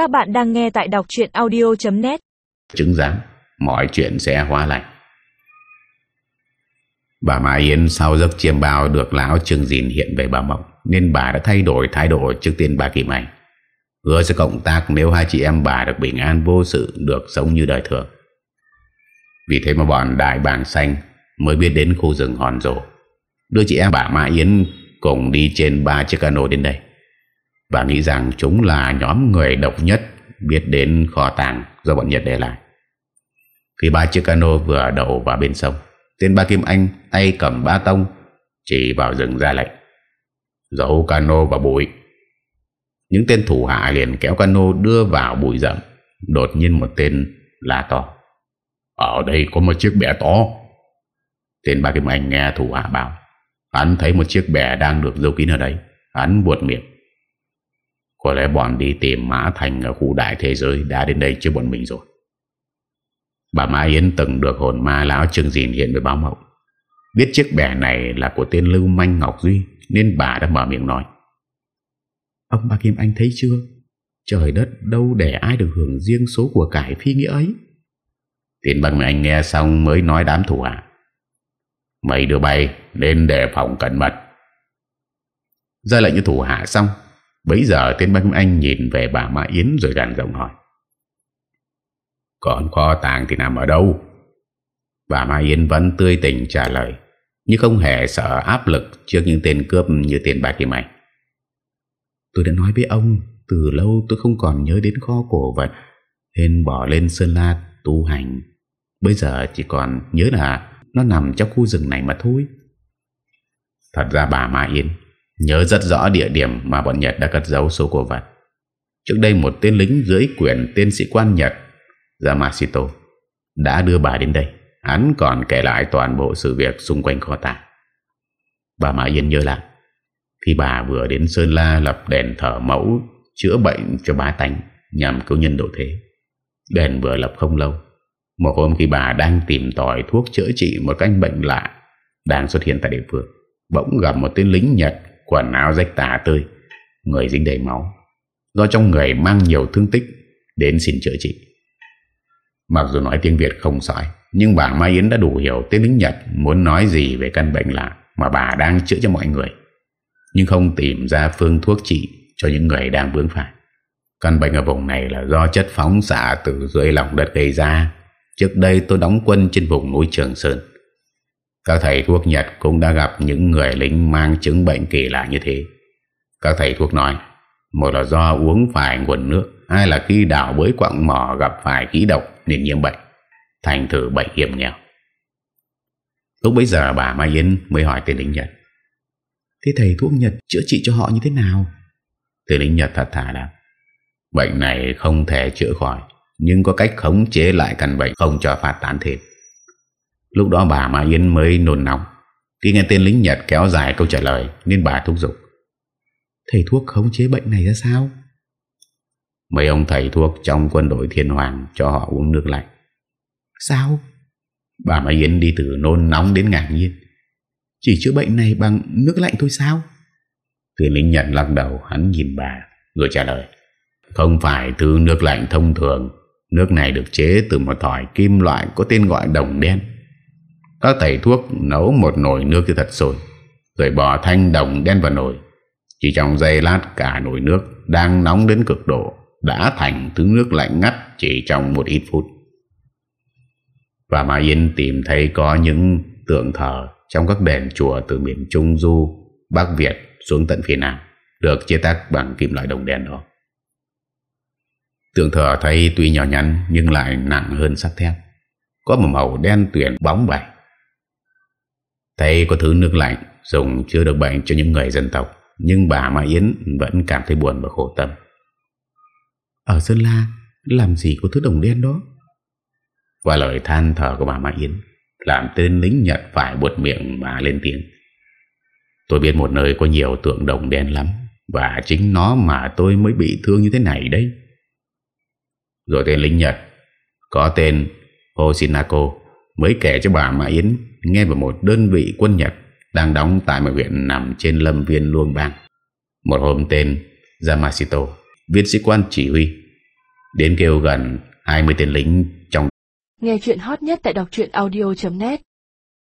Các bạn đang nghe tại đọc chuyện audio.net Chứng giám Mọi chuyện sẽ hóa lành Bà Mã Yến sau giấc chiêm bao được lão Trương Dìn hiện về bà Mộng, Nên bà đã thay đổi thái độ trước tiên bà Kim Anh. Hứa sẽ cộng tác nếu hai chị em bà được bình an vô sự, Được sống như đời thường. Vì thế mà bọn đại bàng xanh Mới biết đến khu rừng hòn rồ Đưa chị em bà Mã Yến Cùng đi trên ba chiếc cano đến đây và nghĩ rằng chúng là nhóm người độc nhất Biết đến kho tàng do bọn Nhật để lại. Khi ba chiếc cano vừa đậu vào bên sông, Tên ba Kim Anh tay cầm ba tông Chỉ vào rừng ra lệnh, Giấu cano vào bụi. Những tên thủ hạ liền kéo cano đưa vào bụi rậm, Đột nhiên một tên la to, Ở đây có một chiếc bè to. Tên ba Kim Anh nghe thủ hạ bảo, Hắn thấy một chiếc bè đang được giấu kín ở đây, Hắn buột miệng có lẽ bọn đi tìm Mã Thành Ở khu đại thế giới đã đến đây trước bọn mình rồi. Bà Mã Yến từng được hồn ma lão Trương Dìn hiện với báo mộng. Biết chiếc bè này là của tên Lưu Manh Ngọc Duy Nên bà đã mở miệng nói. Ông bà Kim Anh thấy chưa? Trời đất đâu để ai được hưởng riêng số của cải phi nghĩa ấy. Tiền bằng anh nghe xong mới nói đám thủ hạ. Mấy đứa bay nên đề phòng cẩn mật. Ra lệnh cho thủ hạ xong Bấy giờ tên băng anh nhìn về bà Mã Yến rồi gàn giọng hỏi. Còn kho tàng thì nằm ở đâu? Bà Mã Yến vẫn tươi tỉnh trả lời Nhưng không hề sợ áp lực Trước những tên cướp như tiền bạc Kim Anh Tôi đã nói với ông, Từ lâu tôi không còn nhớ đến kho cổ vật, Nên bỏ lên Sơn La tu hành. Bây giờ chỉ còn nhớ là Nó nằm trong khu rừng này mà thôi. Thật ra bà Mã yến Nhớ rất rõ địa điểm mà bọn Nhật đã cất giấu số cổ vật. Trước đây một tên lính dưới quyền tên sĩ quan Nhật, Yamashito, Đã đưa bà đến đây. Hắn còn kể lại toàn bộ sự việc xung quanh kho tàng. Bà Mã Yên nhớ lại, Khi bà vừa đến Sơn La lập đèn thở mẫu, Chữa bệnh cho bá tánh Nhằm cứu nhân độ thế. Đèn vừa lập không lâu, Một hôm khi bà đang tìm tòi thuốc chữa trị Một canh bệnh lạ Đang xuất hiện tại địa phương, Bỗng gặp một tên lính Nhật Quần áo rách tả tươi Người dính đầy máu. Do trong người mang nhiều thương tích, Đến xin chữa trị. Mặc dù nói tiếng Việt không sỏi Nhưng bà Mai Yến đã đủ hiểu tiếng lính Nhật Muốn nói gì về căn bệnh lạ Mà bà đang chữa cho mọi người. Nhưng không tìm ra phương thuốc trị Cho những người đang vướng phải. Căn bệnh ở vùng này là do chất phóng xạ Từ dưới lòng đất gây ra. Trước đây tôi đóng quân trên vùng núi Trường Sơn các thầy thuốc Nhật cũng đã gặp những người lính mang chứng bệnh kỳ lạ như thế. Các thầy thuốc nói, một là do uống phải nguồn nước, hai là khi đảo bới quặng mỏ gặp phải khí độc nên nhiễm bệnh, thành thử bệnh hiểm nghèo. Lúc bấy giờ bà Mai Yến mới hỏi tên lính Nhật. Thế thầy thuốc Nhật chữa trị cho họ như thế nào? Tên lính Nhật thật thà đáp. Bệnh này không thể chữa khỏi, nhưng có cách khống chế lại căn bệnh không cho phát tán thêm. Lúc đó bà Mã Yến mới nôn nóng. Khi nghe tên lính Nhật kéo dài câu trả lời Nên bà thúc giục. Thầy thuốc khống chế bệnh này ra sao? Mấy ông thầy thuốc Trong quân đội thiên hoàng cho họ uống nước lạnh. Sao? Bà Mã Yến đi từ nôn nóng đến ngạc nhiên. Chỉ chữa bệnh này bằng nước lạnh thôi sao? Tên lính Nhật lắc đầu Hắn nhìn bà rồi trả lời. Không phải thứ nước lạnh thông thường. Nước này được chế từ một thỏi kim loại Có tên gọi đồng đen các thầy thuốc nấu một nồi nước cho thật sôi Rồi bỏ thanh đồng đen vào nồi. Chỉ trong giây lát, cả nồi nước Đang nóng đến cực độ, Đã thành thứ nước lạnh ngắt Chỉ trong một ít phút. Và Mã Yên tìm thấy có những tượng thờ Trong các đền chùa từ miền Trung Du, Bắc Việt xuống tận phía Nam, Được chế tác bằng kim loại đồng đen đó. Tượng thờ thấy tuy nhỏ nhắn Nhưng lại nặng hơn sắt thép. Có một màu đen tuyển bóng bẩy. Thấy có thứ nước lạnh Dùng chưa được bệnh cho những người dân tộc Nhưng bà Mai Yến vẫn cảm thấy buồn và khổ tâm. Ở Sơn La Làm gì có thứ đồng đen đó? Và lời than thở của bà Mai Yến Làm tên lính Nhật phải buột miệng mà lên tiếng. Tôi biết một nơi có nhiều tượng đồng đen lắm Và chính nó mà tôi mới bị thương như thế này đấy. Rồi tên lính Nhật Có tên Hoshinako Mới kể cho bà Mã Yến nghe về một đơn vị quân Nhật đang đóng tại một huyện nằm trên lâm viên Luông Bang. Một hôm tên Yamashito, viên sĩ quan chỉ huy, Đến kêu gần 20 tên lính trong Nghe chuyện hot nhất tại đọc audio.net